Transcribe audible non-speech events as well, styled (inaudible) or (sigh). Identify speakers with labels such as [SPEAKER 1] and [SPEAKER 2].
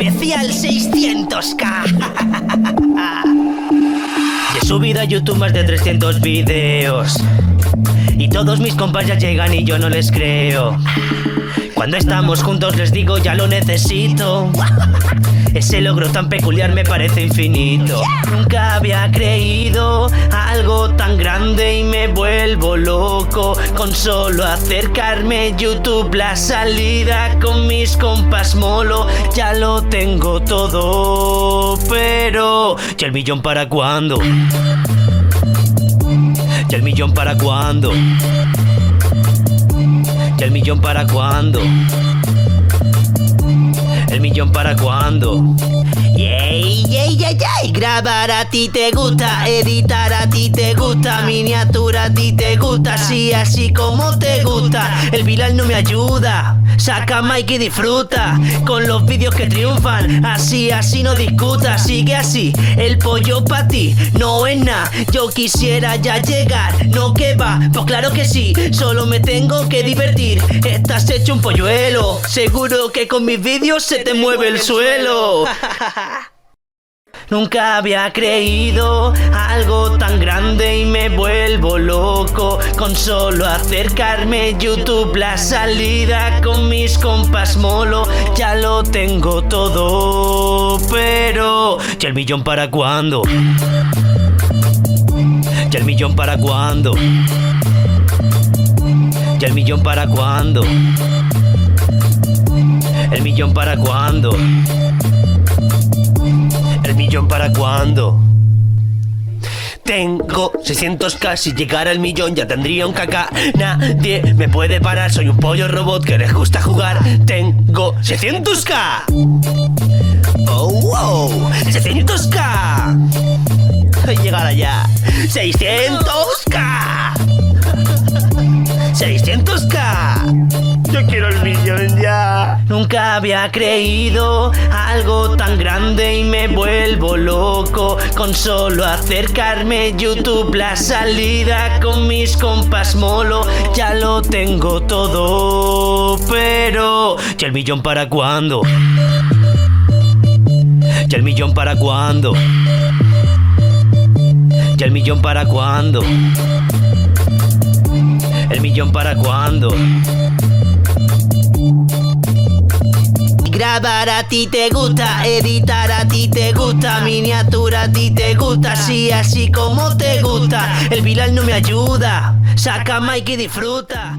[SPEAKER 1] especial 600k. y (laughs) he subido a YouTube más de 300 vídeos. Y todos mis compas ya llegan y yo no les creo. Cuando estamos juntos les digo ya lo necesito. (laughs) Ese logro tan peculiar me parece infinito. Nunca había creído algo tan grande y me vuelvo loco con solo acercarme YouTube la salida con mis compas molo ya lo tengo todo pero ¿y el millón para cuándo? ¿Y el millón para cuándo? ¿Y el millón para cuándo? ¿El millón para cuándo? Yay, Grabar a ti te gusta, editar a ti te gusta, miniatura a ti te gusta, así, así como te gusta. El viral no me ayuda. Saca Mike y disfruta con los vídeos que triunfan. Así, así no discuta, sigue así. El pollo para ti no es nada. Yo quisiera ya llegar, no que va. Pues claro que sí, solo me tengo que divertir. Estás hecho un polluelo. Seguro que con mis vídeos se te mueve el suelo. (laughs) Nunca había creído algo tan grande y me vuelvo loco con solo acercarme YouTube la salida con mis compas molo ya lo tengo todo pero ¿y el millón para cuándo? ¿Y el millón para cuándo? ¿Y el millón para cuándo? ¿El millón para cuándo? ¿El millón para cuándo? Tengo 600k, si llegara al millón ya tendría un caca. Nadie me puede parar, soy un pollo robot que les gusta jugar. Tengo 600k. Oh, wow, 600k. Llegar allá. 600k. 600k. Yo quiero el millón. Nunca había creído algo tan grande y me vuelvo loco con solo acercarme YouTube la salida con mis compas molo ya lo tengo todo pero ¿y el millón para cuándo? ¿Y el millón para cuándo? ¿Y el millón para cuándo? ¿El millón para cuándo? Grabar a ti te gusta, editar a ti te gusta, miniatura a ti te gusta, así, así como te gusta. El viral no me ayuda, saca Mike y disfruta.